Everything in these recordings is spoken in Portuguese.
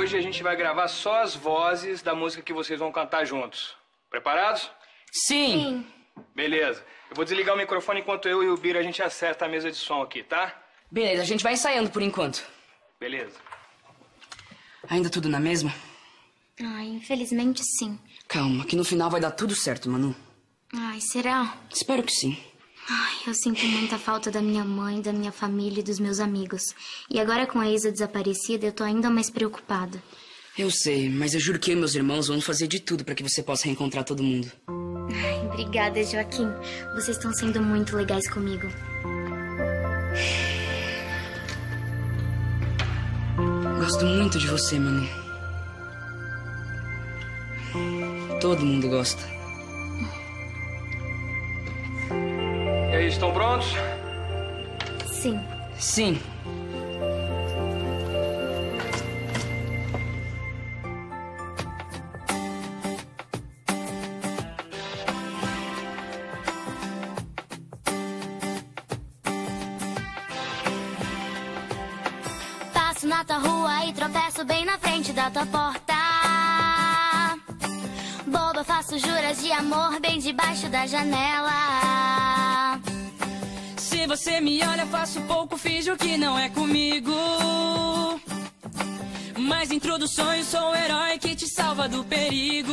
Hoje a gente vai gravar só as vozes da música que vocês vão cantar juntos. Preparados? Sim. Beleza. Eu vou desligar o microfone enquanto eu e o Bira a gente acerta a mesa de som aqui, tá? Beleza, a gente vai ensaiando por enquanto. Beleza. Ainda tudo na mesma? Ai, infelizmente sim. Calma, que no final vai dar tudo certo, Manu. Ai, será? Espero que sim. Ai, eu sinto muita falta da minha mãe, da minha família e dos meus amigos. E agora com a Isa desaparecida, eu tô ainda mais preocupada. Eu sei, mas eu juro que eu e meus irmãos vamos fazer de tudo para que você possa reencontrar todo mundo. Ai, obrigada, Joaquim. Vocês estão sendo muito legais comigo. Gosto muito de você, Manu. Todo mundo gosta. Estão prontos? Sim. Sim. Passo na tua rua e tropeço bem na frente da tua porta. Boba, faço juras de amor bem debaixo da janela. Você me olha, faço pouco, finjo que não é comigo. Mas introduções, sou o herói que te salva do perigo.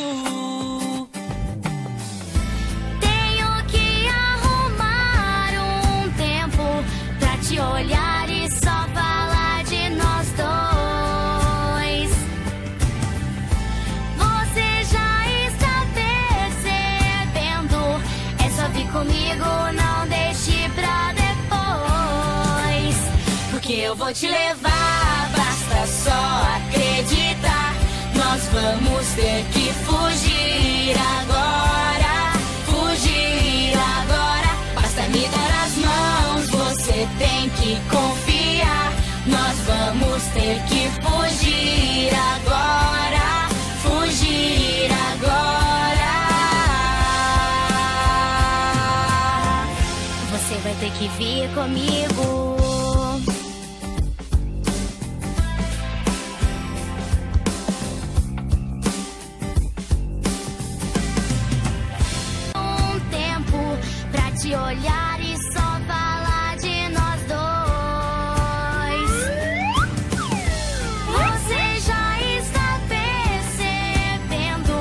Eu vou te levar, basta só acreditar. Nós vamos ter que fugir agora. Fugir agora. Basta me dar as mãos, você tem que confiar. Nós vamos ter que fugir agora. Fugir agora. Você vai ter que vir comigo. Te olhar e só falar de nós dois. Você já está percebendo?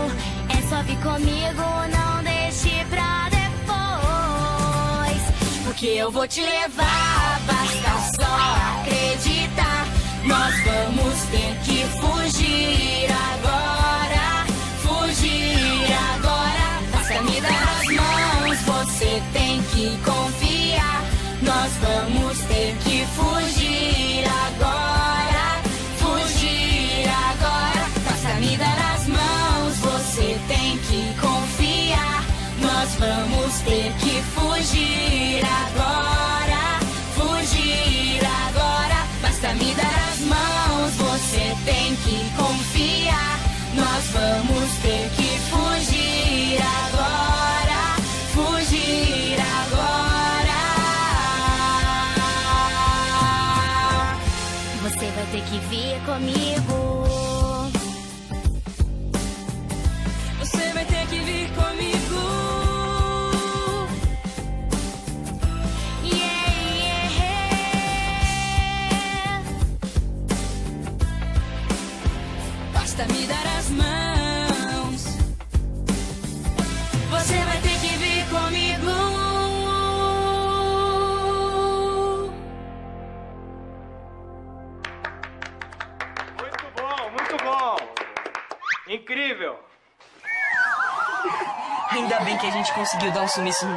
É só vir comigo, não deixe pra depois. Porque eu vou te levar, basta só acreditar. Nós vamos ter que fugir você tem que confiar. Nós vamos ter que fugir agora. Fugir agora. Basta me dar as mãos, você tem que confiar. Nós vamos ter que fugir agora. Fugir agora. Você vai ter que vir comigo. Basta me dar as mãos. Você vai ter que vir comigo. Muito bom, muito bom. Incrível. Ainda bem que a gente conseguiu dar um sumiço no